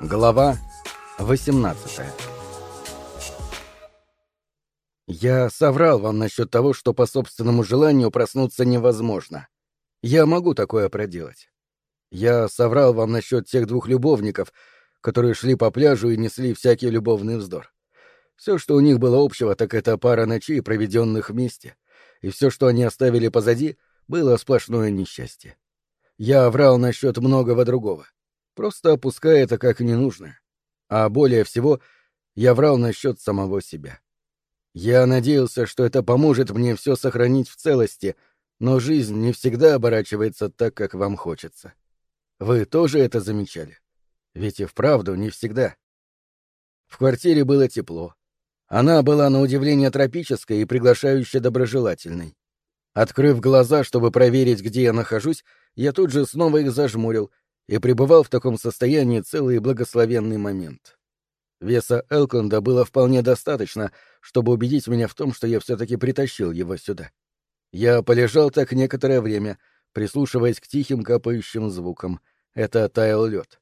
Глава 18 Я соврал вам насчет того, что по собственному желанию проснуться невозможно. Я могу такое проделать. Я соврал вам насчет тех двух любовников, которые шли по пляжу и несли всякий любовный вздор. Все, что у них было общего, так это пара ночей, проведенных вместе, и все, что они оставили позади, было сплошное несчастье. Я врал насчет многого другого просто опуская это как ненужное. А более всего, я врал насчет самого себя. Я надеялся, что это поможет мне все сохранить в целости, но жизнь не всегда оборачивается так, как вам хочется. Вы тоже это замечали? Ведь и вправду не всегда. В квартире было тепло. Она была на удивление тропической и приглашающе доброжелательной. Открыв глаза, чтобы проверить, где я нахожусь, я тут же снова их зажмурил и пребывал в таком состоянии целый благословенный момент. Веса Элконда было вполне достаточно, чтобы убедить меня в том, что я все-таки притащил его сюда. Я полежал так некоторое время, прислушиваясь к тихим капающим звукам. Это таял лед.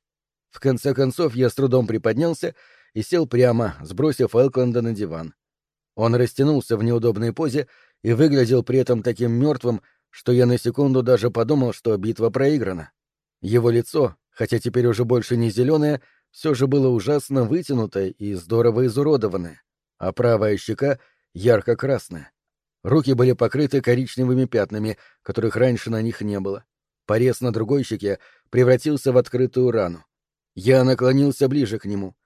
В конце концов я с трудом приподнялся и сел прямо, сбросив Элконда на диван. Он растянулся в неудобной позе и выглядел при этом таким мертвым, что я на секунду даже подумал, что битва проиграна. Его лицо, хотя теперь уже больше не зеленое, все же было ужасно вытянутое и здорово изуродованное, а правая щека ярко-красная. Руки были покрыты коричневыми пятнами, которых раньше на них не было. Порез на другой щеке превратился в открытую рану. Я наклонился ближе к нему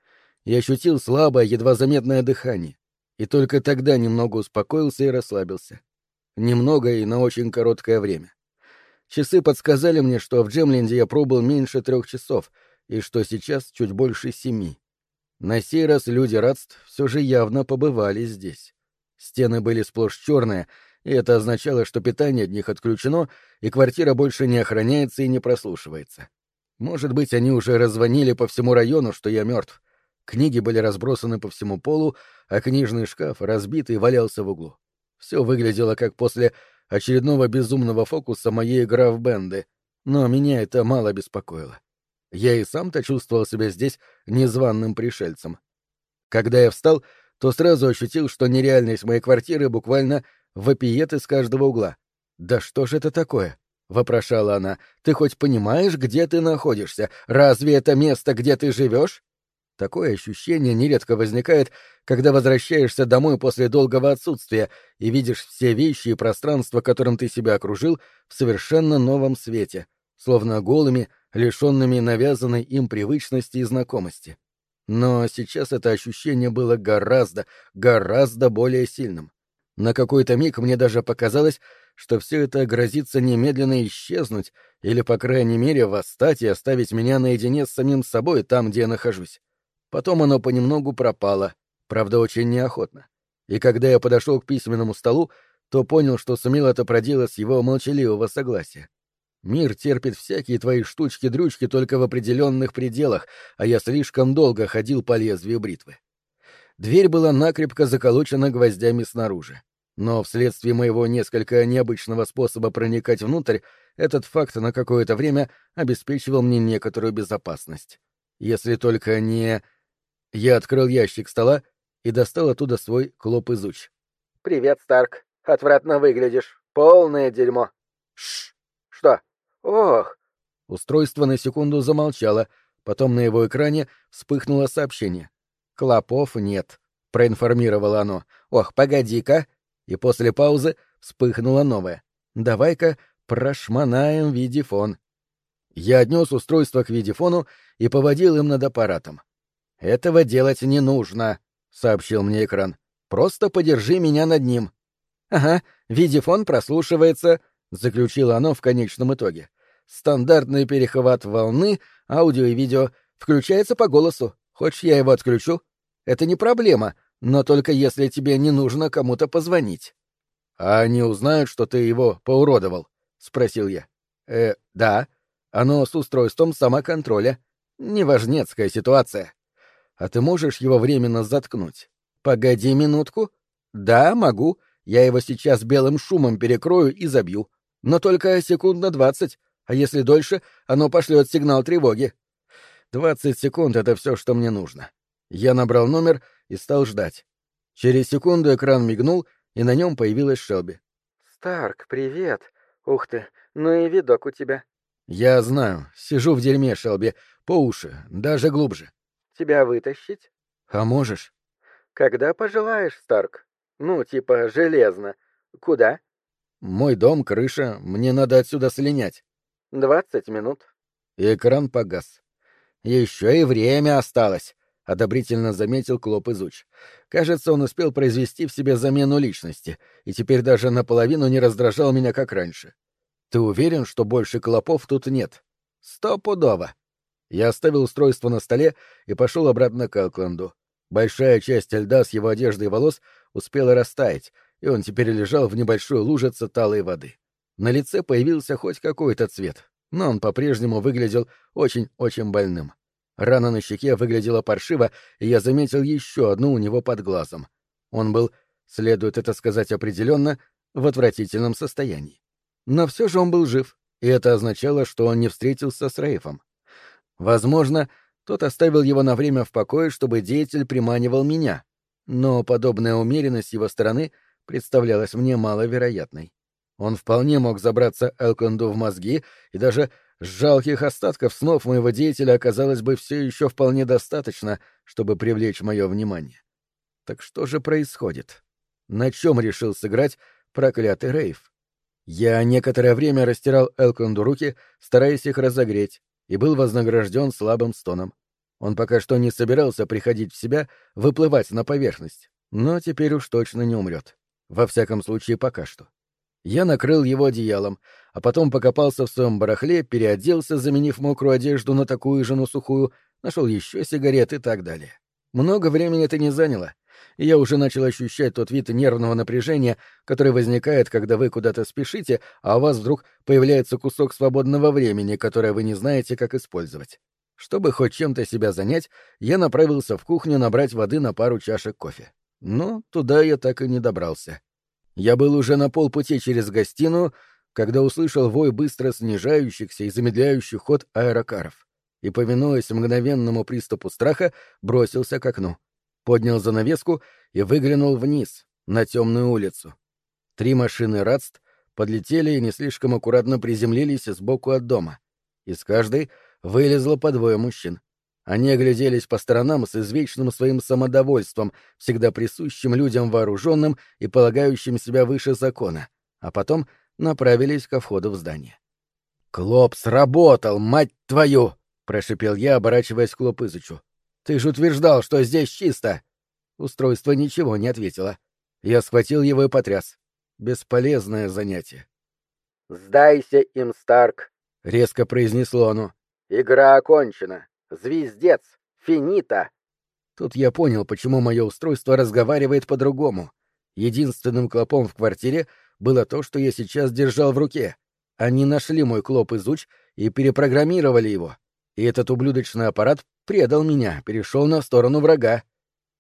и ощутил слабое, едва заметное дыхание, и только тогда немного успокоился и расслабился. Немного и на очень короткое время. Часы подсказали мне, что в Джемленде я пробыл меньше трех часов, и что сейчас чуть больше семи. На сей раз люди радств все же явно побывали здесь. Стены были сплошь черные, и это означало, что питание от них отключено, и квартира больше не охраняется и не прослушивается. Может быть, они уже раззвонили по всему району, что я мертв. Книги были разбросаны по всему полу, а книжный шкаф, разбитый, валялся в углу. Все выглядело как после очередного безумного фокуса моей граф-бенды, но меня это мало беспокоило. Я и сам-то чувствовал себя здесь незваным пришельцем. Когда я встал, то сразу ощутил, что нереальность моей квартиры буквально вопиет из каждого угла. «Да что же это такое?» — вопрошала она. «Ты хоть понимаешь, где ты находишься? Разве это место, где ты живешь?» Такое ощущение нередко возникает, когда возвращаешься домой после долгого отсутствия и видишь все вещи и пространство, которым ты себя окружил, в совершенно новом свете, словно голыми, лишенными навязанной им привычности и знакомости. Но сейчас это ощущение было гораздо, гораздо более сильным. На какой-то миг мне даже показалось, что все это грозится немедленно исчезнуть или, по крайней мере, восстать и оставить меня наедине с самим собой там, где я нахожусь. Потом оно понемногу пропало, правда, очень неохотно. И когда я подошел к письменному столу, то понял, что сумел это проделать с его молчаливого согласия. Мир терпит всякие твои штучки-дрючки только в определенных пределах, а я слишком долго ходил по лезвию бритвы. Дверь была накрепко заколочена гвоздями снаружи. Но вследствие моего несколько необычного способа проникать внутрь, этот факт на какое-то время обеспечивал мне некоторую безопасность. Если только не... Я открыл ящик стола и достал оттуда свой клоп-изуч. «Привет, Старк. Отвратно выглядишь. Полное дерьмо». Шш. «Что? Ох!» Устройство на секунду замолчало, потом на его экране вспыхнуло сообщение. «Клопов нет», — проинформировало оно. «Ох, погоди-ка!» И после паузы вспыхнуло новое. «Давай-ка прошманаем видифон». Я отнес устройство к видифону и поводил им над аппаратом. «Этого делать не нужно», — сообщил мне экран. «Просто подержи меня над ним». «Ага, видеофон прослушивается», — заключило оно в конечном итоге. «Стандартный перехват волны, аудио и видео, включается по голосу. Хочешь, я его отключу? Это не проблема, но только если тебе не нужно кому-то позвонить». «А они узнают, что ты его поуродовал?» — спросил я. «Э, да. Оно с устройством самоконтроля. Неважнецкая ситуация». А ты можешь его временно заткнуть? Погоди минутку. Да, могу. Я его сейчас белым шумом перекрою и забью. Но только секунд на двадцать. А если дольше, оно пошлет сигнал тревоги. Двадцать секунд — это все, что мне нужно. Я набрал номер и стал ждать. Через секунду экран мигнул, и на нем появилась Шелби. «Старк, привет. Ух ты, ну и видок у тебя». «Я знаю. Сижу в дерьме, Шелби. По уши. Даже глубже». «Тебя вытащить?» «А можешь?» «Когда пожелаешь, Старк. Ну, типа, железно. Куда?» «Мой дом, крыша. Мне надо отсюда слинять». «Двадцать минут». экран погас. «Еще и время осталось», — одобрительно заметил Клоп Изуч. «Кажется, он успел произвести в себе замену личности, и теперь даже наполовину не раздражал меня, как раньше. Ты уверен, что больше клопов тут нет?» «Стопудово». Я оставил устройство на столе и пошел обратно к Элкленду. Большая часть льда с его одежды и волос успела растаять, и он теперь лежал в небольшой лужице талой воды. На лице появился хоть какой-то цвет, но он по-прежнему выглядел очень-очень больным. Рана на щеке выглядела паршиво, и я заметил еще одну у него под глазом. Он был, следует это сказать определенно, в отвратительном состоянии. Но все же он был жив, и это означало, что он не встретился с Рейфом. Возможно, тот оставил его на время в покое, чтобы деятель приманивал меня, но подобная умеренность его стороны представлялась мне маловероятной. Он вполне мог забраться Элконду в мозги и даже Жалких остатков снов моего деятеля оказалось бы все еще вполне достаточно, чтобы привлечь мое внимание. Так что же происходит? На чем решил сыграть проклятый Рейв? Я некоторое время растирал Элконду руки, стараясь их разогреть, и был вознагражден слабым стоном. Он пока что не собирался приходить в себя, выплывать на поверхность, но теперь уж точно не умрет. Во всяком случае, пока что. Я накрыл его одеялом, а потом покопался в своем барахле, переоделся, заменив мокрую одежду на такую же, но сухую, нашел еще сигарет и так далее. Много времени это не заняло, и я уже начал ощущать тот вид нервного напряжения, который возникает, когда вы куда-то спешите, а у вас вдруг появляется кусок свободного времени, которое вы не знаете, как использовать. Чтобы хоть чем-то себя занять, я направился в кухню набрать воды на пару чашек кофе. Но туда я так и не добрался. Я был уже на полпути через гостиную, когда услышал вой быстро снижающихся и замедляющих ход аэрокаров, и, повинуясь мгновенному приступу страха, бросился к окну, поднял занавеску и выглянул вниз, на темную улицу. Три машины радст подлетели и не слишком аккуратно приземлились сбоку от дома. Из каждой вылезло по двое мужчин. Они огляделись по сторонам с извечным своим самодовольством, всегда присущим людям вооруженным и полагающим себя выше закона, а потом направились ко входу в здание. «Клоп сработал, мать твою!» — прошипел я, оборачиваясь к Клопызычу. «Ты же утверждал, что здесь чисто!» Устройство ничего не ответило. Я схватил его и потряс. Бесполезное занятие. «Сдайся им, Старк!» — резко произнесло оно. «Игра окончена!» Звездец! Финита!» Тут я понял, почему мое устройство разговаривает по-другому. Единственным клопом в квартире было то, что я сейчас держал в руке. Они нашли мой клоп изуч и перепрограммировали его. И этот ублюдочный аппарат предал меня, перешел на сторону врага.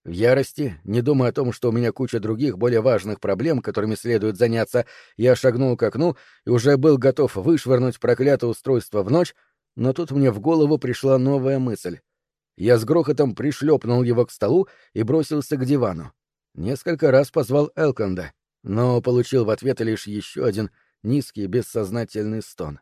В ярости, не думая о том, что у меня куча других, более важных проблем, которыми следует заняться, я шагнул к окну и уже был готов вышвырнуть проклятое устройство в ночь, но тут мне в голову пришла новая мысль. Я с грохотом пришлепнул его к столу и бросился к дивану. Несколько раз позвал Элконда, но получил в ответ лишь еще один низкий бессознательный стон.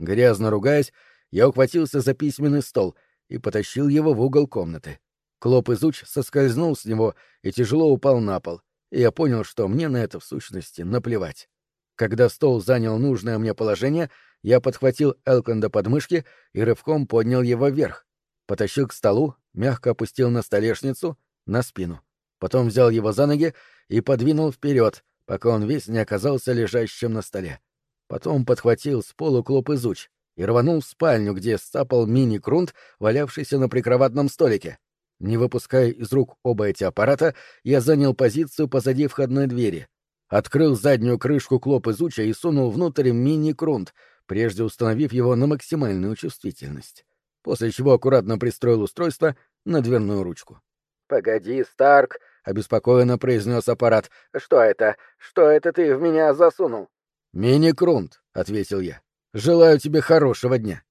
Грязно ругаясь, я ухватился за письменный стол и потащил его в угол комнаты. Клоп изуч соскользнул с него и тяжело упал на пол, и я понял, что мне на это в сущности наплевать. Когда стол занял нужное мне положение, я подхватил Элконда под мышки и рывком поднял его вверх. Потащил к столу, мягко опустил на столешницу, на спину. Потом взял его за ноги и подвинул вперед, пока он весь не оказался лежащим на столе. Потом подхватил с полу клоп изуч и рванул в спальню, где стапал мини-крунт, валявшийся на прикроватном столике. Не выпуская из рук оба эти аппарата, я занял позицию позади входной двери. Открыл заднюю крышку клоп изуча и сунул внутрь мини-крунт — прежде установив его на максимальную чувствительность, после чего аккуратно пристроил устройство на дверную ручку. «Погоди, Старк!» — обеспокоенно произнес аппарат. «Что это? Что это ты в меня засунул?» «Мини-крунт», — ответил я. «Желаю тебе хорошего дня».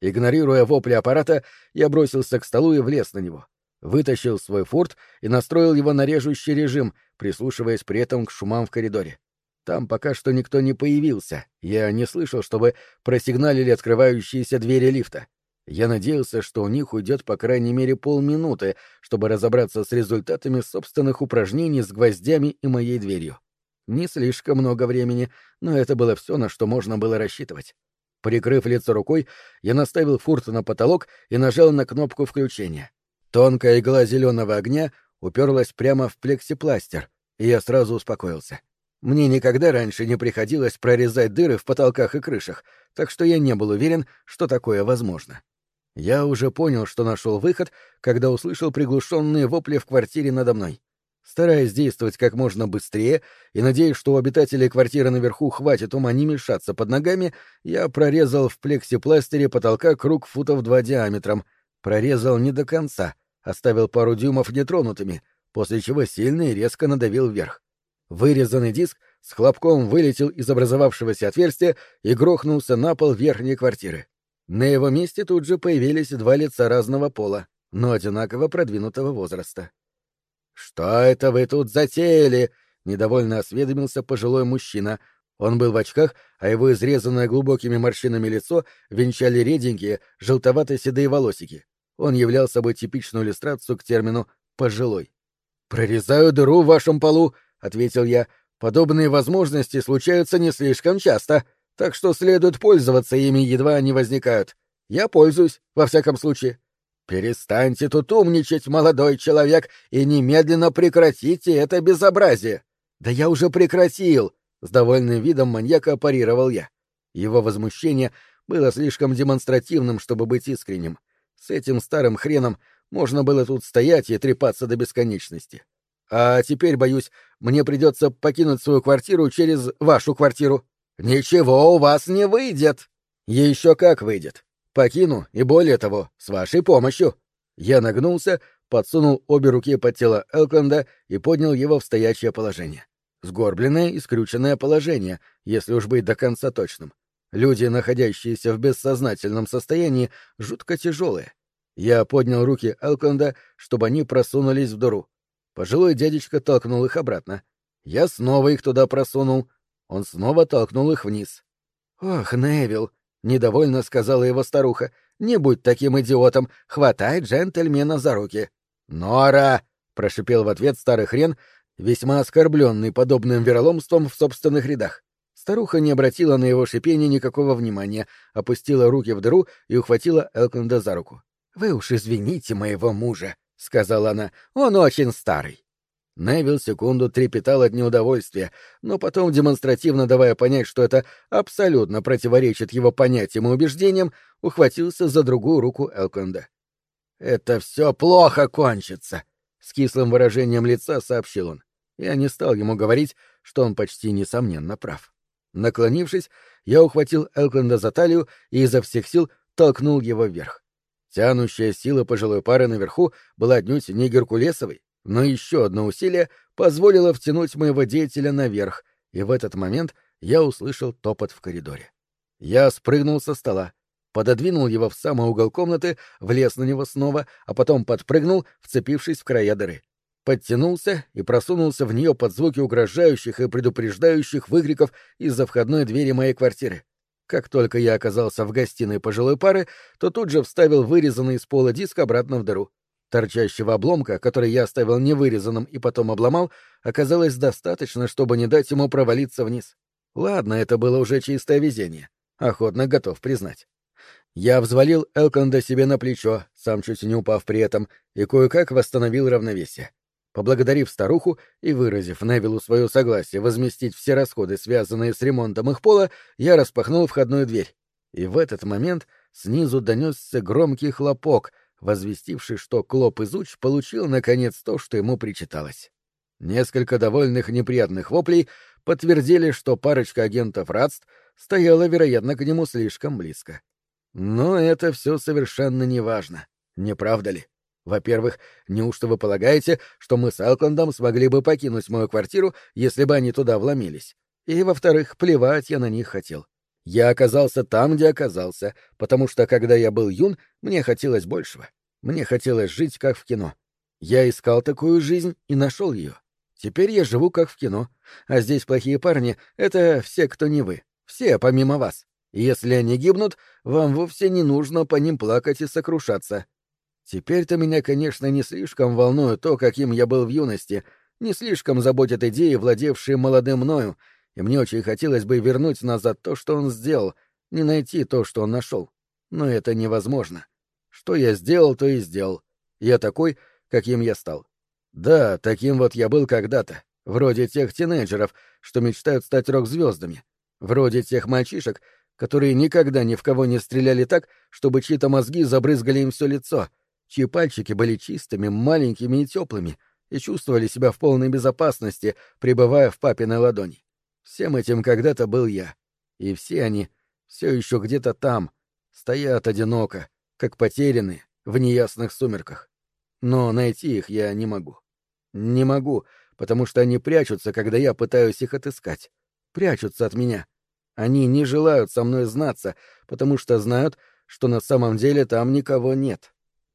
Игнорируя вопли аппарата, я бросился к столу и влез на него. Вытащил свой форт и настроил его на режущий режим, прислушиваясь при этом к шумам в коридоре. Там пока что никто не появился. Я не слышал, чтобы просигналили открывающиеся двери лифта. Я надеялся, что у них уйдет по крайней мере полминуты, чтобы разобраться с результатами собственных упражнений с гвоздями и моей дверью. Не слишком много времени, но это было все, на что можно было рассчитывать. Прикрыв лицо рукой, я наставил фурт на потолок и нажал на кнопку включения. Тонкая игла зеленого огня уперлась прямо в плексипластер, и я сразу успокоился. Мне никогда раньше не приходилось прорезать дыры в потолках и крышах, так что я не был уверен, что такое возможно. Я уже понял, что нашел выход, когда услышал приглушенные вопли в квартире надо мной. Стараясь действовать как можно быстрее и надеясь, что у обитателей квартиры наверху хватит ума не мешаться под ногами, я прорезал в плексипластере потолка круг футов два диаметром. Прорезал не до конца, оставил пару дюймов нетронутыми, после чего сильно и резко надавил вверх. Вырезанный диск с хлопком вылетел из образовавшегося отверстия и грохнулся на пол верхней квартиры. На его месте тут же появились два лица разного пола, но одинаково продвинутого возраста. «Что это вы тут затеяли?» — недовольно осведомился пожилой мужчина. Он был в очках, а его изрезанное глубокими морщинами лицо венчали реденькие, желтовато-седые волосики. Он являл собой типичную иллюстрацию к термину «пожилой». «Прорезаю дыру в вашем полу», — ответил я. «Подобные возможности случаются не слишком часто, так что следует пользоваться ими, едва они возникают. Я пользуюсь, во всяком случае». «Перестаньте тут умничать, молодой человек, и немедленно прекратите это безобразие!» «Да я уже прекратил!» — с довольным видом маньяка парировал я. Его возмущение было слишком демонстративным, чтобы быть искренним. С этим старым хреном можно было тут стоять и трепаться до бесконечности. А теперь, боюсь, мне придется покинуть свою квартиру через вашу квартиру. Ничего у вас не выйдет. Еще как выйдет. Покину, и более того, с вашей помощью. Я нагнулся, подсунул обе руки под тело Элкленда и поднял его в стоячее положение. Сгорбленное и скрюченное положение, если уж быть до конца точным. Люди, находящиеся в бессознательном состоянии, жутко тяжелые. Я поднял руки Элкленда, чтобы они просунулись в дыру. Пожилой дядечка толкнул их обратно. Я снова их туда просунул. Он снова толкнул их вниз. «Ох, Невил!» — недовольно сказала его старуха. «Не будь таким идиотом! Хватай джентльмена за руки!» «Нора!» — прошипел в ответ старый хрен, весьма оскорбленный подобным вероломством в собственных рядах. Старуха не обратила на его шипение никакого внимания, опустила руки в дыру и ухватила Элкленда за руку. «Вы уж извините моего мужа», — сказала она, — он очень старый. Невил секунду трепетал от неудовольствия, но потом, демонстративно давая понять, что это абсолютно противоречит его понятиям и убеждениям, ухватился за другую руку Элконда. «Это все плохо кончится», — с кислым выражением лица сообщил он. Я не стал ему говорить, что он почти несомненно прав. Наклонившись, я ухватил Элконда за талию и изо всех сил толкнул его вверх. Тянущая сила пожилой пары наверху была отнюдь не Геркулесовой, но еще одно усилие позволило втянуть моего деятеля наверх, и в этот момент я услышал топот в коридоре. Я спрыгнул со стола, пододвинул его в самый угол комнаты, влез на него снова, а потом подпрыгнул, вцепившись в края дыры. Подтянулся и просунулся в нее под звуки угрожающих и предупреждающих выкриков из-за входной двери моей квартиры. Как только я оказался в гостиной пожилой пары, то тут же вставил вырезанный из пола диск обратно в дыру. Торчащего обломка, который я оставил невырезанным и потом обломал, оказалось достаточно, чтобы не дать ему провалиться вниз. Ладно, это было уже чистое везение. Охотно готов признать. Я взвалил Элконда себе на плечо, сам чуть не упав при этом, и кое-как восстановил равновесие. Поблагодарив старуху и выразив Невилу свое согласие возместить все расходы, связанные с ремонтом их пола, я распахнул входную дверь. И в этот момент снизу донесся громкий хлопок, возвестивший, что Клоп Изуч получил, наконец, то, что ему причиталось. Несколько довольных неприятных воплей подтвердили, что парочка агентов Радст стояла, вероятно, к нему слишком близко. Но это все совершенно неважно, не правда ли? Во-первых, неужто вы полагаете, что мы с Алкландом смогли бы покинуть мою квартиру, если бы они туда вломились? И, во-вторых, плевать я на них хотел. Я оказался там, где оказался, потому что, когда я был юн, мне хотелось большего. Мне хотелось жить, как в кино. Я искал такую жизнь и нашел ее. Теперь я живу, как в кино. А здесь плохие парни — это все, кто не вы. Все, помимо вас. Если они гибнут, вам вовсе не нужно по ним плакать и сокрушаться. Теперь-то меня, конечно, не слишком волнует то, каким я был в юности, не слишком заботят идеи, владевшие молодым мною, и мне очень хотелось бы вернуть назад то, что он сделал, не найти то, что он нашел. Но это невозможно. Что я сделал, то и сделал. Я такой, каким я стал. Да, таким вот я был когда-то, вроде тех тинейджеров, что мечтают стать рок-звездами, вроде тех мальчишек, которые никогда ни в кого не стреляли так, чтобы чьи-то мозги забрызгали им все лицо, чьи пальчики были чистыми, маленькими и теплыми, и чувствовали себя в полной безопасности, пребывая в папиной ладони. Всем этим когда-то был я. И все они все еще где-то там, стоят одиноко, как потерянные в неясных сумерках. Но найти их я не могу. Не могу, потому что они прячутся, когда я пытаюсь их отыскать. Прячутся от меня. Они не желают со мной знаться, потому что знают, что на самом деле там никого нет.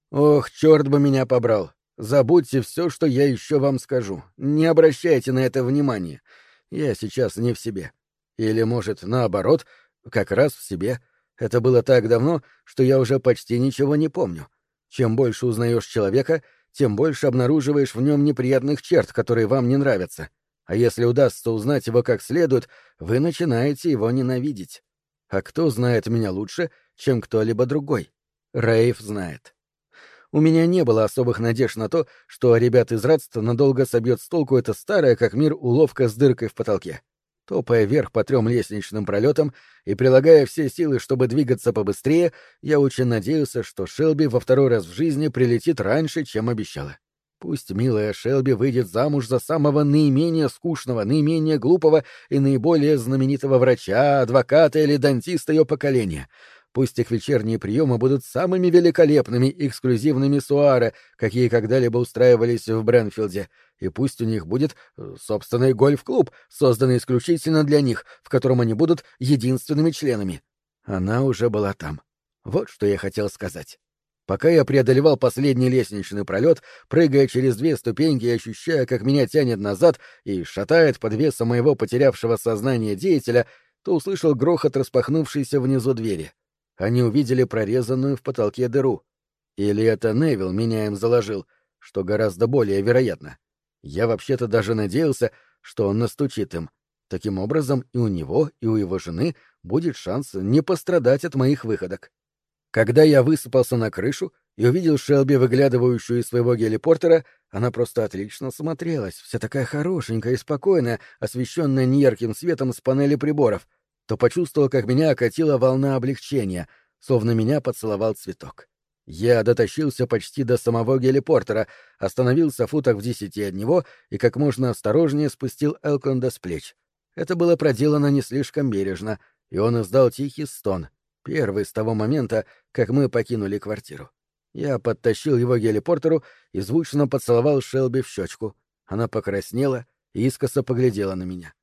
Ох, черт бы меня побрал. Забудьте все, что я еще вам скажу. Не обращайте на это внимания. Я сейчас не в себе. Или, может, наоборот, как раз в себе. Это было так давно, что я уже почти ничего не помню. Чем больше узнаешь человека, тем больше обнаруживаешь в нем неприятных черт, которые вам не нравятся. А если удастся узнать его как следует, вы начинаете его ненавидеть. А кто знает меня лучше, чем кто-либо другой? Рейв знает. У меня не было особых надежд на то, что ребят из Радста надолго собьет с толку эта старая, как мир, уловка с дыркой в потолке. Топая вверх по трем лестничным пролетам и прилагая все силы, чтобы двигаться побыстрее, я очень надеялся, что Шелби во второй раз в жизни прилетит раньше, чем обещала. Пусть милая Шелби выйдет замуж за самого наименее скучного, наименее глупого и наиболее знаменитого врача, адвоката или дантиста ее поколения — Пусть их вечерние приемы будут самыми великолепными эксклюзивными суары, какие когда-либо устраивались в Бренфилде, и пусть у них будет э, собственный гольф-клуб, созданный исключительно для них, в котором они будут единственными членами. Она уже была там. Вот что я хотел сказать. Пока я преодолевал последний лестничный пролет, прыгая через две ступеньки и ощущая, как меня тянет назад и шатает под весом моего потерявшего сознание деятеля, то услышал грохот распахнувшейся внизу двери — они увидели прорезанную в потолке дыру. Или это Невил меня им заложил, что гораздо более вероятно. Я вообще-то даже надеялся, что он настучит им. Таким образом, и у него, и у его жены будет шанс не пострадать от моих выходок. Когда я высыпался на крышу и увидел Шелби, выглядывающую из своего гелипортера, она просто отлично смотрелась, вся такая хорошенькая и спокойная, освещенная неярким светом с панели приборов, то почувствовал, как меня окатила волна облегчения, словно меня поцеловал цветок. Я дотащился почти до самого гелипортера, остановился в в десяти от него и как можно осторожнее спустил Элконда с плеч. Это было проделано не слишком бережно, и он издал тихий стон, первый с того момента, как мы покинули квартиру. Я подтащил его гелипортеру и звучно поцеловал Шелби в щечку. Она покраснела и искоса поглядела на меня.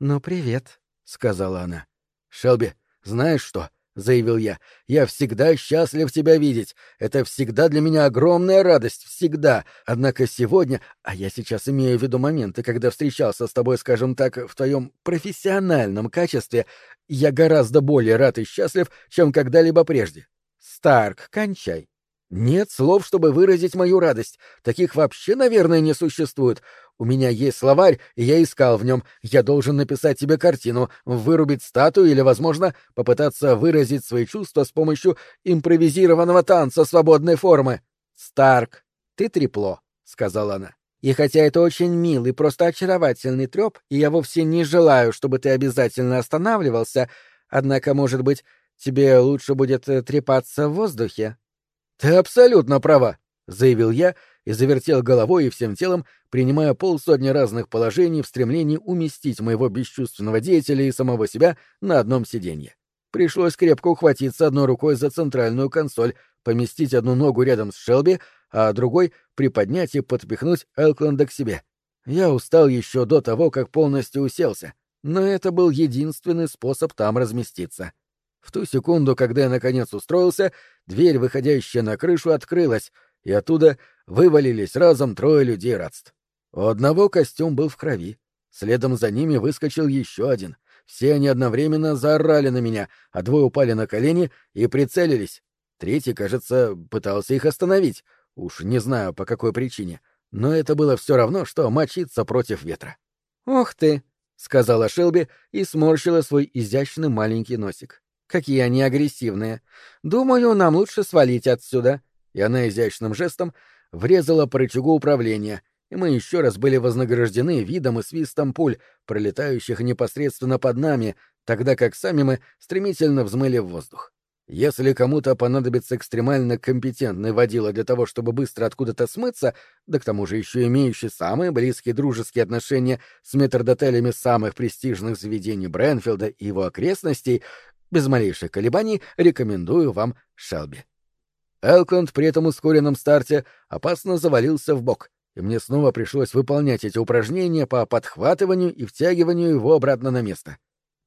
«Ну, привет», — сказала она. «Шелби, знаешь что?» — заявил я. «Я всегда счастлив тебя видеть. Это всегда для меня огромная радость, всегда. Однако сегодня, а я сейчас имею в виду моменты, когда встречался с тобой, скажем так, в твоем профессиональном качестве, я гораздо более рад и счастлив, чем когда-либо прежде. Старк, кончай. Нет слов, чтобы выразить мою радость. Таких вообще, наверное, не существует. У меня есть словарь, и я искал в нем. Я должен написать тебе картину, вырубить статую или, возможно, попытаться выразить свои чувства с помощью импровизированного танца свободной формы. Старк, ты трепло, сказала она. И хотя это очень милый, просто очаровательный треп, и я вовсе не желаю, чтобы ты обязательно останавливался, однако, может быть, тебе лучше будет э, трепаться в воздухе. «Ты абсолютно права», — заявил я и завертел головой и всем телом, принимая полсотни разных положений в стремлении уместить моего бесчувственного деятеля и самого себя на одном сиденье. Пришлось крепко ухватиться одной рукой за центральную консоль, поместить одну ногу рядом с Шелби, а другой приподнять и подпихнуть Элкленда к себе. Я устал еще до того, как полностью уселся. но это был единственный способ там разместиться. В ту секунду, когда я наконец устроился, дверь, выходящая на крышу, открылась, и оттуда вывалились разом трое людей радств. У одного костюм был в крови. Следом за ними выскочил еще один. Все они одновременно заорали на меня, а двое упали на колени и прицелились. Третий, кажется, пытался их остановить. Уж не знаю, по какой причине. Но это было все равно, что мочиться против ветра. «Ох ты!» — сказала Шелби и сморщила свой изящный маленький носик. «Какие они агрессивные! Думаю, нам лучше свалить отсюда!» И она изящным жестом врезала по рычагу управления, и мы еще раз были вознаграждены видом и свистом пуль, пролетающих непосредственно под нами, тогда как сами мы стремительно взмыли в воздух. Если кому-то понадобится экстремально компетентный водила для того, чтобы быстро откуда-то смыться, да к тому же еще имеющий самые близкие дружеские отношения с метрдотелями самых престижных заведений Брэнфилда и его окрестностей, без малейших колебаний рекомендую вам Шелби. Элкленд при этом ускоренном старте опасно завалился в бок, и мне снова пришлось выполнять эти упражнения по подхватыванию и втягиванию его обратно на место.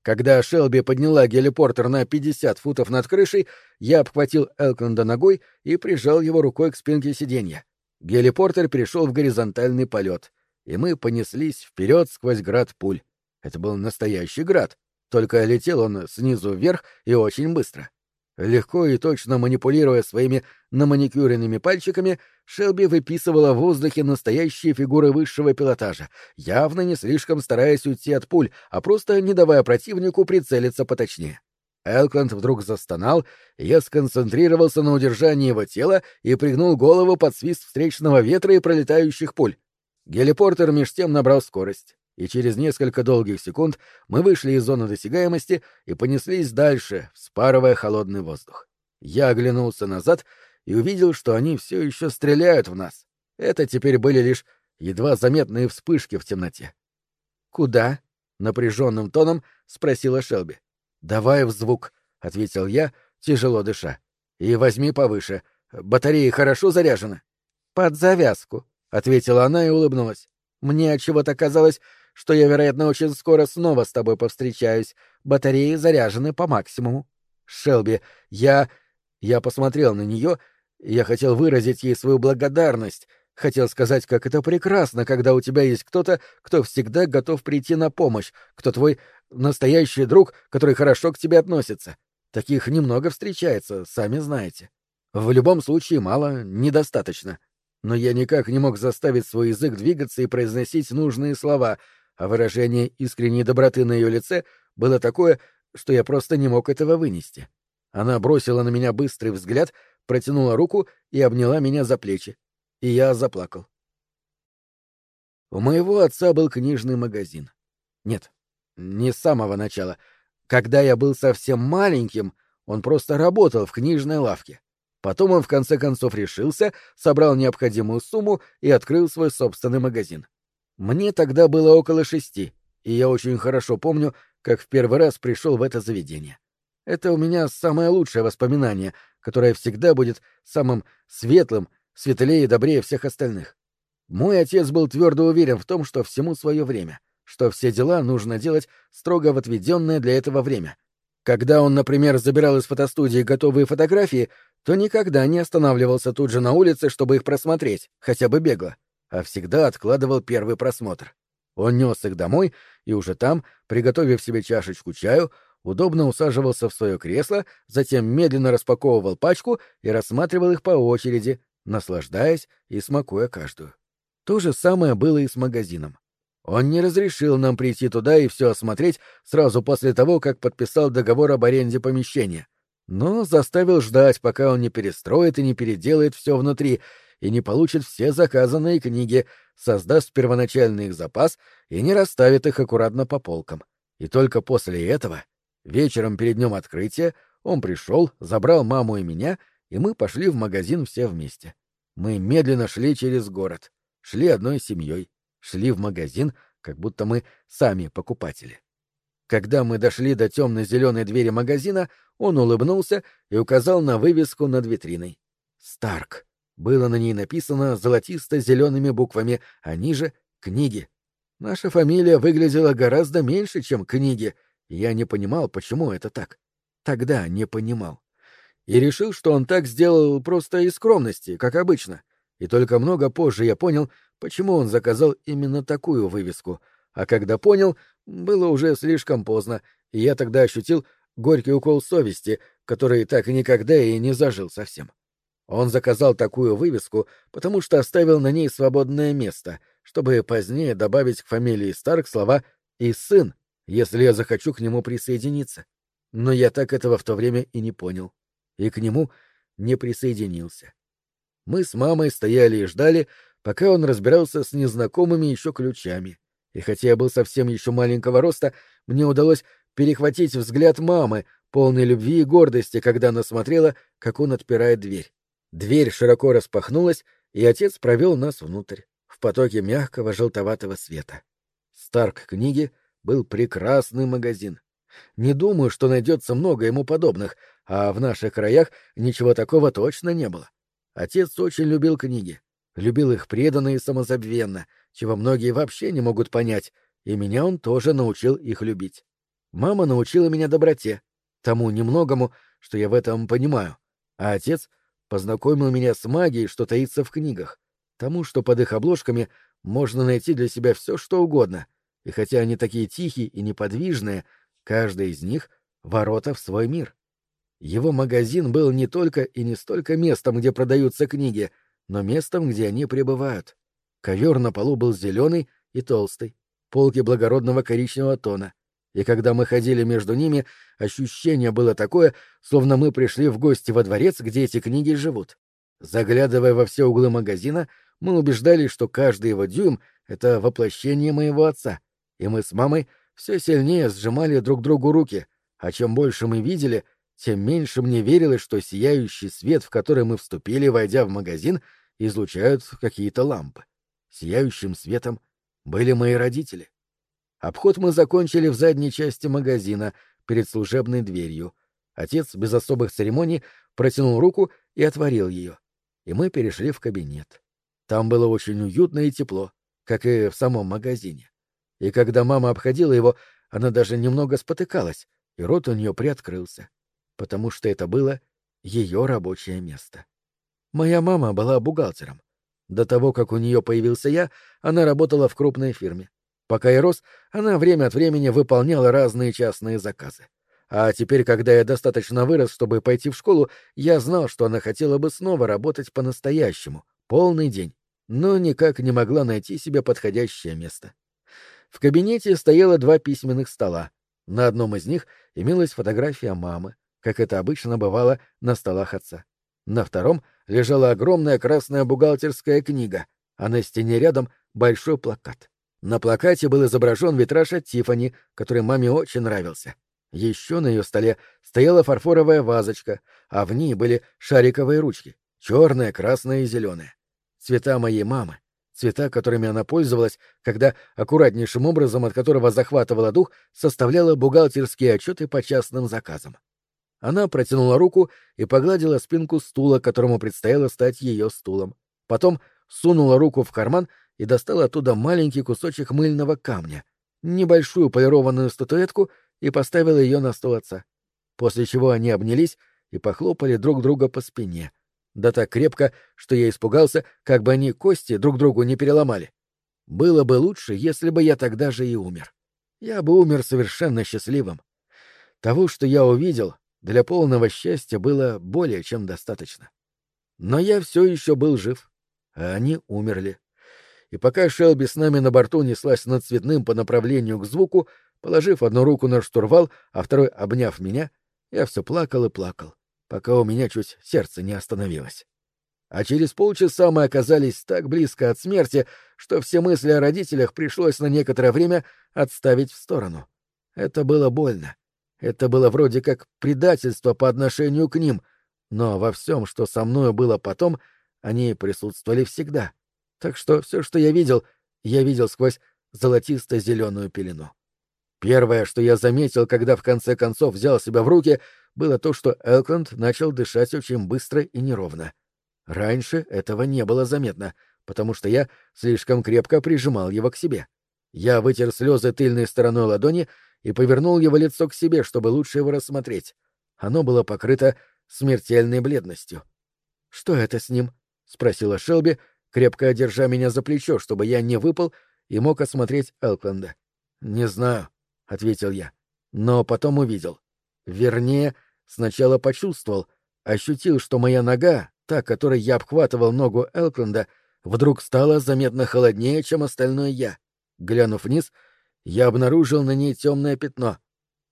Когда Шелби подняла гелипортер на 50 футов над крышей, я обхватил Элкленда ногой и прижал его рукой к спинке сиденья. Гелипортер перешел в горизонтальный полет, и мы понеслись вперед сквозь град пуль. Это был настоящий град, только летел он снизу вверх и очень быстро. Легко и точно манипулируя своими наманикюренными пальчиками, Шелби выписывала в воздухе настоящие фигуры высшего пилотажа, явно не слишком стараясь уйти от пуль, а просто не давая противнику прицелиться поточнее. Элкленд вдруг застонал, я сконцентрировался на удержании его тела и пригнул голову под свист встречного ветра и пролетающих пуль. Гелипортер меж тем набрал скорость и через несколько долгих секунд мы вышли из зоны досягаемости и понеслись дальше, вспарывая холодный воздух. Я оглянулся назад и увидел, что они все еще стреляют в нас. Это теперь были лишь едва заметные вспышки в темноте. «Куда?» — напряженным тоном спросила Шелби. «Давай в звук», — ответил я, тяжело дыша. «И возьми повыше. Батареи хорошо заряжены?» «Под завязку», — ответила она и улыбнулась. «Мне отчего-то казалось, что я, вероятно, очень скоро снова с тобой повстречаюсь. Батареи заряжены по максимуму. Шелби, я... Я посмотрел на нее, я хотел выразить ей свою благодарность, хотел сказать, как это прекрасно, когда у тебя есть кто-то, кто всегда готов прийти на помощь, кто твой настоящий друг, который хорошо к тебе относится. Таких немного встречается, сами знаете. В любом случае мало, недостаточно. Но я никак не мог заставить свой язык двигаться и произносить нужные слова — а выражение искренней доброты на ее лице было такое, что я просто не мог этого вынести. Она бросила на меня быстрый взгляд, протянула руку и обняла меня за плечи. И я заплакал. У моего отца был книжный магазин. Нет, не с самого начала. Когда я был совсем маленьким, он просто работал в книжной лавке. Потом он в конце концов решился, собрал необходимую сумму и открыл свой собственный магазин. Мне тогда было около шести, и я очень хорошо помню, как в первый раз пришел в это заведение. Это у меня самое лучшее воспоминание, которое всегда будет самым светлым, светлее и добрее всех остальных. Мой отец был твердо уверен в том, что всему свое время, что все дела нужно делать строго в отведенное для этого время. Когда он, например, забирал из фотостудии готовые фотографии, то никогда не останавливался тут же на улице, чтобы их просмотреть, хотя бы бегло а всегда откладывал первый просмотр. Он нес их домой и уже там, приготовив себе чашечку чаю, удобно усаживался в свое кресло, затем медленно распаковывал пачку и рассматривал их по очереди, наслаждаясь и смакуя каждую. То же самое было и с магазином. Он не разрешил нам прийти туда и все осмотреть сразу после того, как подписал договор об аренде помещения, но заставил ждать, пока он не перестроит и не переделает все внутри, и не получит все заказанные книги, создаст первоначальный их запас и не расставит их аккуратно по полкам. И только после этого, вечером перед днем открытия, он пришел, забрал маму и меня, и мы пошли в магазин все вместе. Мы медленно шли через город, шли одной семьей, шли в магазин, как будто мы сами покупатели. Когда мы дошли до темно-зеленой двери магазина, он улыбнулся и указал на вывеску над витриной. «Старк». Было на ней написано золотисто-зелеными буквами, а ниже — книги. Наша фамилия выглядела гораздо меньше, чем книги, я не понимал, почему это так. Тогда не понимал. И решил, что он так сделал просто из скромности, как обычно. И только много позже я понял, почему он заказал именно такую вывеску. А когда понял, было уже слишком поздно, и я тогда ощутил горький укол совести, который так никогда и не зажил совсем. Он заказал такую вывеску, потому что оставил на ней свободное место, чтобы позднее добавить к фамилии Старк слова «и сын», если я захочу к нему присоединиться. Но я так этого в то время и не понял. И к нему не присоединился. Мы с мамой стояли и ждали, пока он разбирался с незнакомыми еще ключами. И хотя я был совсем еще маленького роста, мне удалось перехватить взгляд мамы, полной любви и гордости, когда она смотрела, как он отпирает дверь. Дверь широко распахнулась, и отец провел нас внутрь, в потоке мягкого желтоватого света. Старк книги был прекрасный магазин. Не думаю, что найдется много ему подобных, а в наших краях ничего такого точно не было. Отец очень любил книги, любил их преданно и самозабвенно, чего многие вообще не могут понять, и меня он тоже научил их любить. Мама научила меня доброте, тому немногому, что я в этом понимаю, а отец — познакомил меня с магией, что таится в книгах, тому, что под их обложками можно найти для себя все, что угодно, и хотя они такие тихие и неподвижные, каждый из них — ворота в свой мир. Его магазин был не только и не столько местом, где продаются книги, но местом, где они пребывают. Ковер на полу был зеленый и толстый, полки благородного коричневого тона, и когда мы ходили между ними, ощущение было такое, словно мы пришли в гости во дворец, где эти книги живут. Заглядывая во все углы магазина, мы убеждались, что каждый его дюйм — это воплощение моего отца, и мы с мамой все сильнее сжимали друг другу руки, а чем больше мы видели, тем меньше мне верилось, что сияющий свет, в который мы вступили, войдя в магазин, излучают какие-то лампы. Сияющим светом были мои родители. Обход мы закончили в задней части магазина, перед служебной дверью. Отец без особых церемоний протянул руку и отворил ее. И мы перешли в кабинет. Там было очень уютно и тепло, как и в самом магазине. И когда мама обходила его, она даже немного спотыкалась, и рот у нее приоткрылся, потому что это было ее рабочее место. Моя мама была бухгалтером. До того, как у нее появился я, она работала в крупной фирме. Пока я рос, она время от времени выполняла разные частные заказы. А теперь, когда я достаточно вырос, чтобы пойти в школу, я знал, что она хотела бы снова работать по-настоящему, полный день, но никак не могла найти себе подходящее место. В кабинете стояло два письменных стола. На одном из них имелась фотография мамы, как это обычно бывало на столах отца. На втором лежала огромная красная бухгалтерская книга, а на стене рядом большой плакат. На плакате был изображен витраж от Тифани, который маме очень нравился. Еще на ее столе стояла фарфоровая вазочка, а в ней были шариковые ручки — черная, красная и зеленая. Цвета моей мамы, цвета, которыми она пользовалась, когда аккуратнейшим образом, от которого захватывала дух, составляла бухгалтерские отчеты по частным заказам. Она протянула руку и погладила спинку стула, которому предстояло стать ее стулом. Потом сунула руку в карман — и достал оттуда маленький кусочек мыльного камня, небольшую полированную статуэтку и поставил ее на стол отца. После чего они обнялись и похлопали друг друга по спине. Да так крепко, что я испугался, как бы они кости друг другу не переломали. Было бы лучше, если бы я тогда же и умер. Я бы умер совершенно счастливым. Того, что я увидел, для полного счастья было более чем достаточно. Но я все еще был жив, а они умерли и пока Шелби с нами на борту неслась над цветным по направлению к звуку, положив одну руку на штурвал, а второй обняв меня, я все плакал и плакал, пока у меня чуть сердце не остановилось. А через полчаса мы оказались так близко от смерти, что все мысли о родителях пришлось на некоторое время отставить в сторону. Это было больно. Это было вроде как предательство по отношению к ним, но во всем, что со мною было потом, они присутствовали всегда — так что все, что я видел, я видел сквозь золотисто-зеленую пелену. Первое, что я заметил, когда в конце концов взял себя в руки, было то, что Элконд начал дышать очень быстро и неровно. Раньше этого не было заметно, потому что я слишком крепко прижимал его к себе. Я вытер слезы тыльной стороной ладони и повернул его лицо к себе, чтобы лучше его рассмотреть. Оно было покрыто смертельной бледностью. «Что это с ним?» — спросила Шелби, крепко держа меня за плечо, чтобы я не выпал и мог осмотреть Элкленда. «Не знаю», — ответил я, — «но потом увидел. Вернее, сначала почувствовал, ощутил, что моя нога, та, которой я обхватывал ногу Элкленда, вдруг стала заметно холоднее, чем остальное я. Глянув вниз, я обнаружил на ней темное пятно.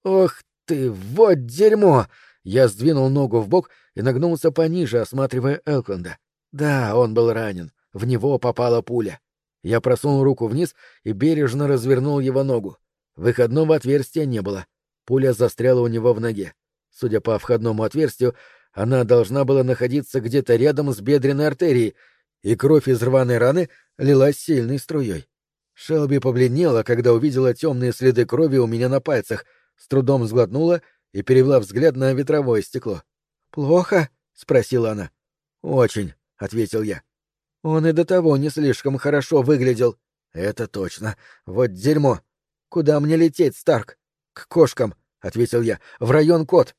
«Ох ты, вот дерьмо!» Я сдвинул ногу в бок и нагнулся пониже, осматривая Элкленда. Да, он был ранен. В него попала пуля. Я просунул руку вниз и бережно развернул его ногу. Выходного отверстия не было. Пуля застряла у него в ноге. Судя по входному отверстию, она должна была находиться где-то рядом с бедренной артерией, и кровь из рваной раны лилась сильной струей. Шелби побледнела, когда увидела темные следы крови у меня на пальцах, с трудом сглотнула и перевела взгляд на ветровое стекло. «Плохо?» — спросила она. «Очень», — ответил я. «Он и до того не слишком хорошо выглядел». «Это точно. Вот дерьмо. Куда мне лететь, Старк?» «К кошкам», — ответил я. «В район Кот».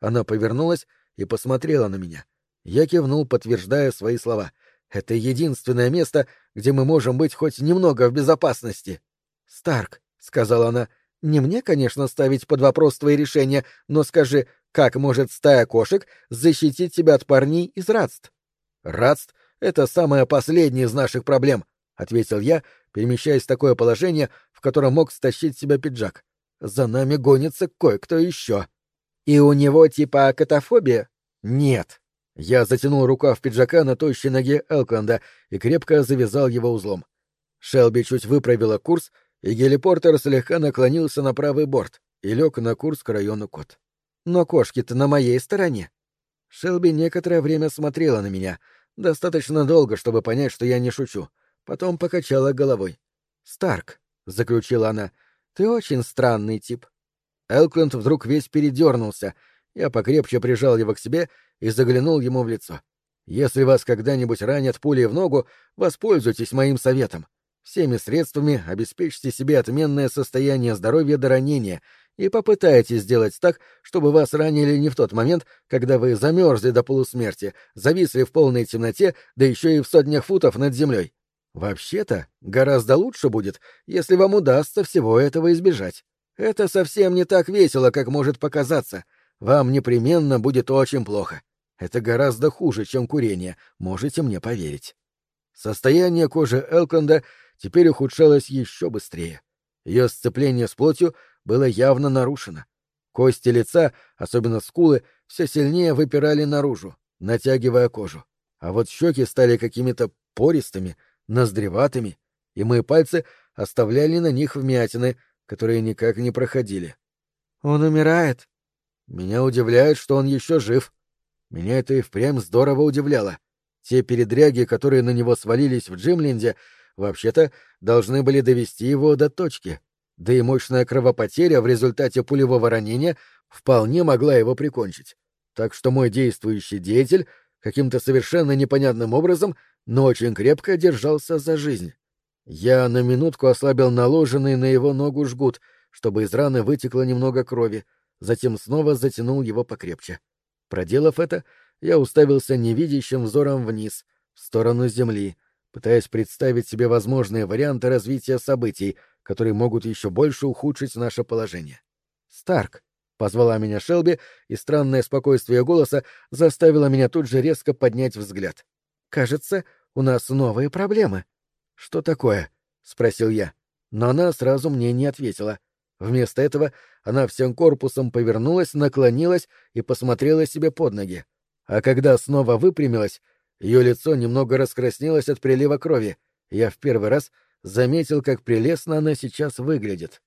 Она повернулась и посмотрела на меня. Я кивнул, подтверждая свои слова. «Это единственное место, где мы можем быть хоть немного в безопасности». «Старк», — сказала она, — «не мне, конечно, ставить под вопрос твои решения, но скажи, как может стая кошек защитить тебя от парней из радств? Радств — это самое последнее из наших проблем, — ответил я, перемещаясь в такое положение, в котором мог стащить себя пиджак. За нами гонится кое-кто еще. И у него типа катафобия? Нет. Я затянул рукав пиджака на тощей ноге Элкленда и крепко завязал его узлом. Шелби чуть выправила курс, и гелипортер слегка наклонился на правый борт и лег на курс к району Кот. Но кошки-то на моей стороне. Шелби некоторое время смотрела на меня, достаточно долго, чтобы понять, что я не шучу. Потом покачала головой. «Старк», — заключила она, — «ты очень странный тип». Элкленд вдруг весь передернулся. Я покрепче прижал его к себе и заглянул ему в лицо. «Если вас когда-нибудь ранят пулей в ногу, воспользуйтесь моим советом. Всеми средствами обеспечьте себе отменное состояние здоровья до ранения и попытайтесь сделать так, чтобы вас ранили не в тот момент, когда вы замерзли до полусмерти, зависли в полной темноте, да еще и в сотнях футов над землей. Вообще-то, гораздо лучше будет, если вам удастся всего этого избежать. Это совсем не так весело, как может показаться. Вам непременно будет очень плохо. Это гораздо хуже, чем курение, можете мне поверить. Состояние кожи Элконда теперь ухудшалось еще быстрее. Ее сцепление с плотью было явно нарушено. Кости лица, особенно скулы, все сильнее выпирали наружу, натягивая кожу. А вот щеки стали какими-то пористыми, ноздреватыми, и мои пальцы оставляли на них вмятины, которые никак не проходили. «Он умирает?» Меня удивляет, что он еще жив. Меня это и впрямь здорово удивляло. Те передряги, которые на него свалились в Джимленде, вообще-то должны были довести его до точки да и мощная кровопотеря в результате пулевого ранения вполне могла его прикончить. Так что мой действующий деятель каким-то совершенно непонятным образом, но очень крепко держался за жизнь. Я на минутку ослабил наложенный на его ногу жгут, чтобы из раны вытекло немного крови, затем снова затянул его покрепче. Проделав это, я уставился невидящим взором вниз, в сторону земли, пытаясь представить себе возможные варианты развития событий, которые могут еще больше ухудшить наше положение. «Старк!» — позвала меня Шелби, и странное спокойствие голоса заставило меня тут же резко поднять взгляд. «Кажется, у нас новые проблемы». «Что такое?» — спросил я. Но она сразу мне не ответила. Вместо этого она всем корпусом повернулась, наклонилась и посмотрела себе под ноги. А когда снова выпрямилась, ее лицо немного раскраснелось от прилива крови. Я в первый раз заметил, как прелестно она сейчас выглядит.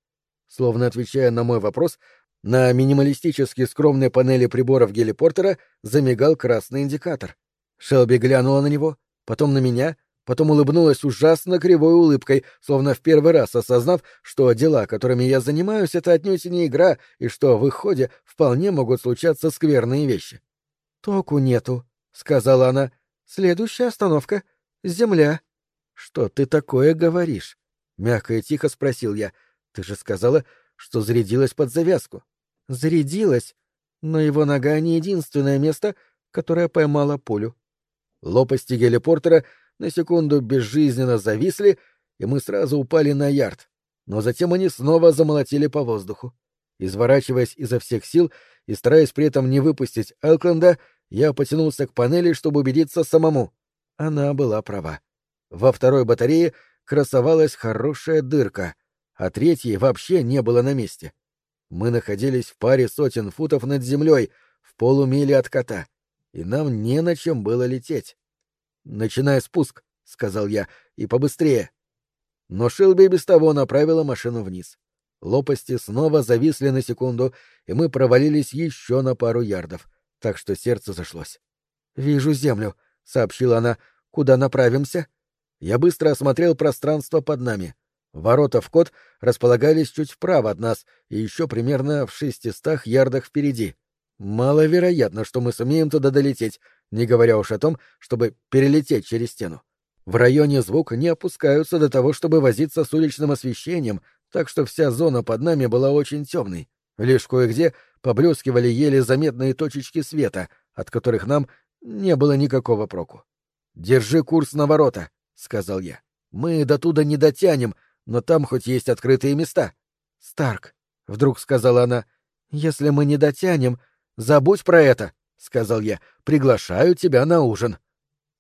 Словно отвечая на мой вопрос, на минималистически скромной панели приборов гелипортера замигал красный индикатор. Шелби глянула на него, потом на меня, потом улыбнулась ужасно кривой улыбкой, словно в первый раз осознав, что дела, которыми я занимаюсь, это отнюдь не игра, и что в их ходе вполне могут случаться скверные вещи. «Току нету», — сказала она. «Следующая остановка — Земля». «Что ты такое говоришь?» Мягко и тихо спросил я. Ты же сказала, что зарядилась под завязку. Зарядилась, но его нога не единственное место, которое поймало пулю. Лопасти гелипортера на секунду безжизненно зависли, и мы сразу упали на ярд. Но затем они снова замолотили по воздуху. Изворачиваясь изо всех сил и стараясь при этом не выпустить Элкленда, я потянулся к панели, чтобы убедиться самому. Она была права. Во второй батарее красовалась хорошая дырка, а третьей вообще не было на месте. Мы находились в паре сотен футов над землей, в полумиле от кота, и нам не на чем было лететь. «Начинай спуск», — сказал я, — «и побыстрее». Но Шилби без того направила машину вниз. Лопасти снова зависли на секунду, и мы провалились еще на пару ярдов — так что сердце зашлось. «Вижу землю», — сообщила она. «Куда направимся?» Я быстро осмотрел пространство под нами. Ворота в кот располагались чуть вправо от нас и еще примерно в шестистах ярдах впереди. Маловероятно, что мы сумеем туда долететь, не говоря уж о том, чтобы перелететь через стену. В районе звук не опускаются до того, чтобы возиться с уличным освещением, так что вся зона под нами была очень темной. Лишь кое-где поблескивали еле заметные точечки света, от которых нам не было никакого проку. «Держи курс на ворота», — сказал я. «Мы до туда не дотянем, но там хоть есть открытые места». «Старк», — вдруг сказала она, — «если мы не дотянем, забудь про это», — сказал я. «Приглашаю тебя на ужин».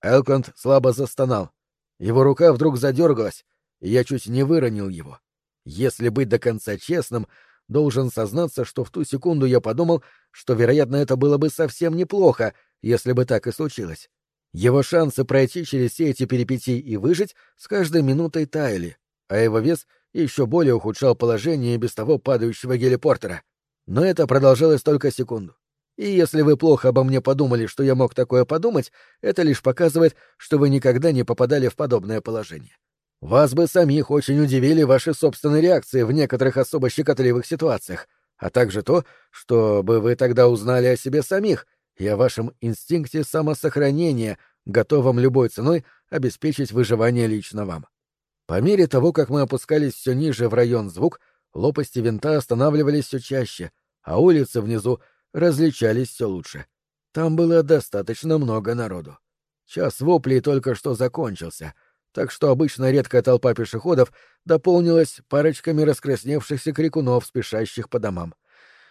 Элконд слабо застонал. Его рука вдруг задергалась, и я чуть не выронил его. Если быть до конца честным, Должен сознаться, что в ту секунду я подумал, что, вероятно, это было бы совсем неплохо, если бы так и случилось. Его шансы пройти через все эти перипетии и выжить с каждой минутой таяли, а его вес еще более ухудшал положение без того падающего гелипортера. Но это продолжалось только секунду. И если вы плохо обо мне подумали, что я мог такое подумать, это лишь показывает, что вы никогда не попадали в подобное положение. Вас бы самих очень удивили ваши собственные реакции в некоторых особо щекотливых ситуациях, а также то, что бы вы тогда узнали о себе самих и о вашем инстинкте самосохранения, готовом любой ценой обеспечить выживание лично вам. По мере того, как мы опускались все ниже в район звук, лопасти винта останавливались все чаще, а улицы внизу различались все лучше. Там было достаточно много народу. Час воплей только что закончился — так что обычно редкая толпа пешеходов дополнилась парочками раскрасневшихся крикунов, спешащих по домам.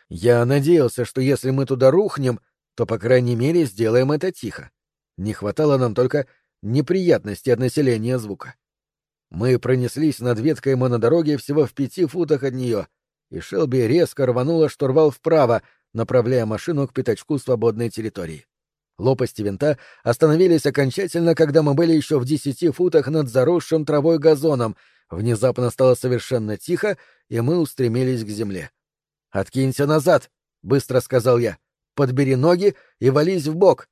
Я надеялся, что если мы туда рухнем, то, по крайней мере, сделаем это тихо. Не хватало нам только неприятностей от населения звука. Мы пронеслись над веткой монодороги всего в пяти футах от нее, и Шелби резко рванула штурвал вправо, направляя машину к пятачку свободной территории. Лопасти винта остановились окончательно, когда мы были еще в десяти футах над заросшим травой газоном. Внезапно стало совершенно тихо, и мы устремились к земле. «Откинься назад!» — быстро сказал я. «Подбери ноги и вались в бок.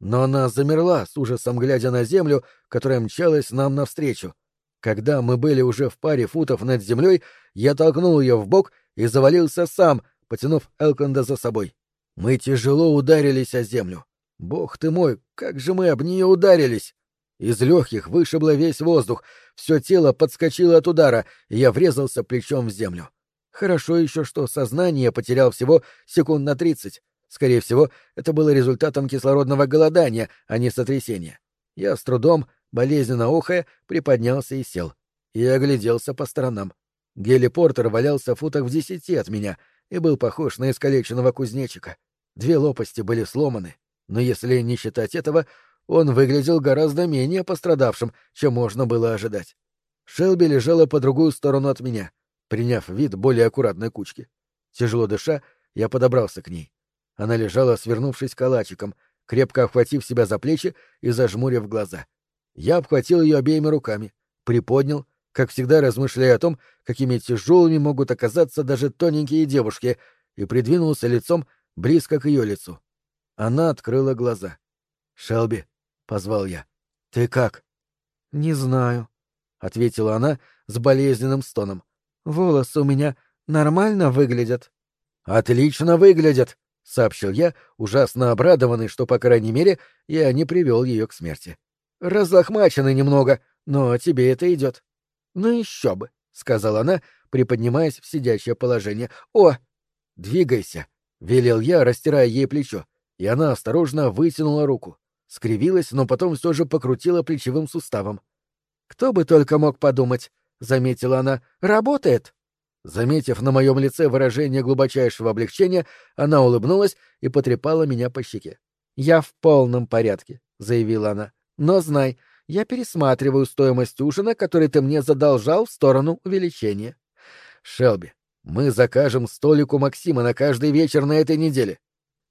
Но она замерла, с ужасом глядя на землю, которая мчалась нам навстречу. Когда мы были уже в паре футов над землей, я толкнул ее в бок и завалился сам, потянув Элконда за собой. Мы тяжело ударились о землю. Бог ты мой, как же мы об нее ударились! Из легких вышибло весь воздух, все тело подскочило от удара, и я врезался плечом в землю. Хорошо еще, что сознание потерял всего секунд на тридцать. Скорее всего, это было результатом кислородного голодания, а не сотрясения. Я с трудом, болезненно охая, приподнялся и сел. И огляделся по сторонам. Гелли Портер валялся в футах в десяти от меня и был похож на искалеченного кузнечика. Две лопасти были сломаны, но если не считать этого, он выглядел гораздо менее пострадавшим, чем можно было ожидать. Шелби лежала по другую сторону от меня, приняв вид более аккуратной кучки. Тяжело дыша, я подобрался к ней. Она лежала, свернувшись калачиком, крепко охватив себя за плечи и зажмурив глаза. Я обхватил ее обеими руками, приподнял, как всегда размышляя о том, какими тяжелыми могут оказаться даже тоненькие девушки, и придвинулся лицом близко к ее лицу. Она открыла глаза. «Шелби», — позвал я, — «ты как?» «Не знаю», — ответила она с болезненным стоном. «Волосы у меня нормально выглядят?» «Отлично выглядят», — сообщил я, ужасно обрадованный, что, по крайней мере, я не привел ее к смерти. «Разлохмачены немного, но тебе это идет». «Ну еще бы», сказала она, приподнимаясь в сидящее положение. «О!» «Двигайся!» — велел я, растирая ей плечо, и она осторожно вытянула руку. Скривилась, но потом все же покрутила плечевым суставом. «Кто бы только мог подумать!» — заметила она. «Работает!» Заметив на моем лице выражение глубочайшего облегчения, она улыбнулась и потрепала меня по щеке. «Я в полном порядке», — заявила она. «Но знай, я пересматриваю стоимость ужина, который ты мне задолжал в сторону увеличения. Шелби, мы закажем столик у Максима на каждый вечер на этой неделе.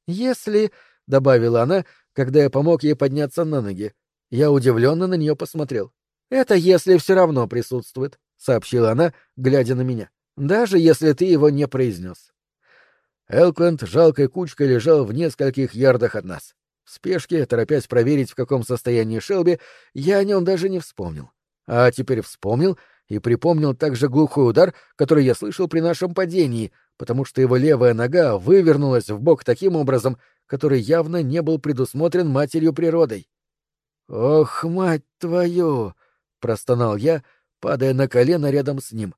Если, — добавила она, когда я помог ей подняться на ноги, я удивленно на нее посмотрел. Это если все равно присутствует, — сообщила она, глядя на меня, — даже если ты его не произнес. Элкленд жалкой кучкой лежал в нескольких ярдах от нас. В спешке, торопясь проверить, в каком состоянии Шелби, я о нем даже не вспомнил. А теперь вспомнил и припомнил также глухой удар, который я слышал при нашем падении, потому что его левая нога вывернулась в бок таким образом, который явно не был предусмотрен матерью природой. «Ох, мать твою!» — простонал я, падая на колено рядом с ним.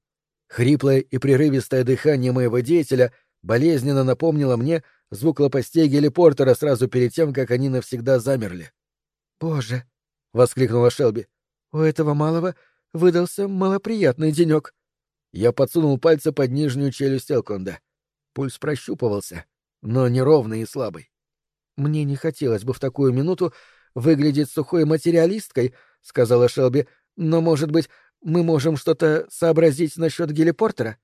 Хриплое и прерывистое дыхание моего деятеля болезненно напомнило мне звук лопастей гелипортера сразу перед тем, как они навсегда замерли. «Боже!» — воскликнула Шелби. «У этого малого выдался малоприятный денек». Я подсунул пальцы под нижнюю челюсть Элконда. Пульс прощупывался, но неровный и слабый. «Мне не хотелось бы в такую минуту выглядеть сухой материалисткой», — сказала Шелби, — «но, может быть, мы можем что-то сообразить насчет гелипортера?»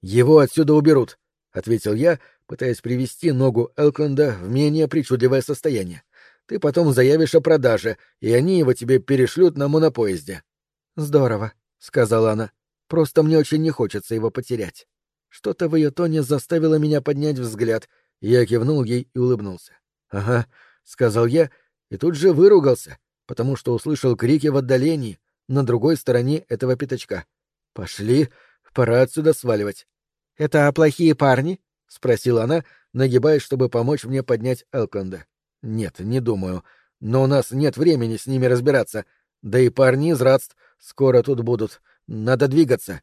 «Его отсюда уберут», — ответил я, пытаясь привести ногу Элкленда в менее причудливое состояние. «Ты потом заявишь о продаже, и они его тебе перешлют на монопоезде». «Здорово», — сказала она. «Просто мне очень не хочется его потерять». Что-то в ее тоне заставило меня поднять взгляд, я кивнул ей и улыбнулся. «Ага», — сказал я, и тут же выругался, потому что услышал крики в отдалении, на другой стороне этого пятачка. «Пошли, пора отсюда сваливать». «Это плохие парни?» — спросила она, нагибаясь, чтобы помочь мне поднять Элконда. «Нет, не думаю. Но у нас нет времени с ними разбираться. Да и парни из радств скоро тут будут. Надо двигаться».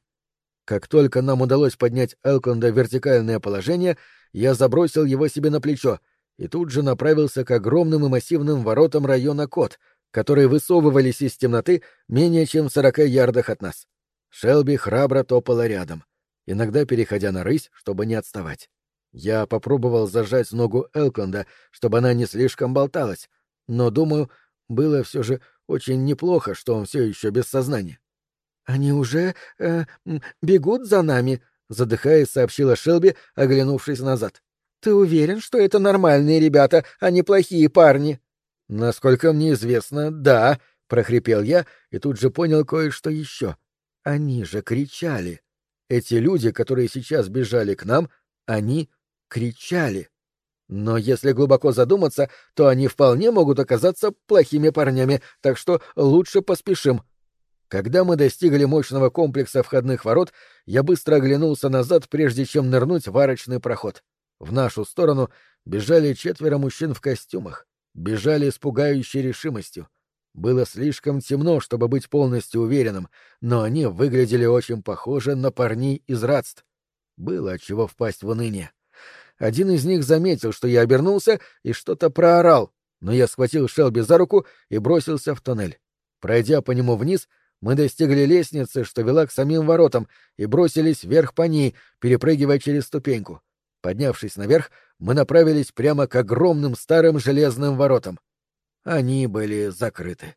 Как только нам удалось поднять Элконда в вертикальное положение, я забросил его себе на плечо и тут же направился к огромным и массивным воротам района Кот, которые высовывались из темноты менее чем в сорока ярдах от нас. Шелби храбро топала рядом — иногда переходя на рысь, чтобы не отставать. Я попробовал зажать ногу Элконда, чтобы она не слишком болталась, но, думаю, было все же очень неплохо, что он все еще без сознания. «Они уже э, бегут за нами», — задыхаясь, сообщила Шелби, оглянувшись назад. «Ты уверен, что это нормальные ребята, а не плохие парни?» «Насколько мне известно, да», — прохрипел я и тут же понял кое-что еще. «Они же кричали». Эти люди, которые сейчас бежали к нам, они кричали. Но если глубоко задуматься, то они вполне могут оказаться плохими парнями, так что лучше поспешим. Когда мы достигли мощного комплекса входных ворот, я быстро оглянулся назад, прежде чем нырнуть в арочный проход. В нашу сторону бежали четверо мужчин в костюмах, бежали с пугающей решимостью. Было слишком темно, чтобы быть полностью уверенным, но они выглядели очень похожи на парней из радств. Было чего впасть в уныние. Один из них заметил, что я обернулся и что-то проорал, но я схватил Шелби за руку и бросился в тоннель. Пройдя по нему вниз, мы достигли лестницы, что вела к самим воротам, и бросились вверх по ней, перепрыгивая через ступеньку. Поднявшись наверх, мы направились прямо к огромным старым железным воротам. Они были закрыты.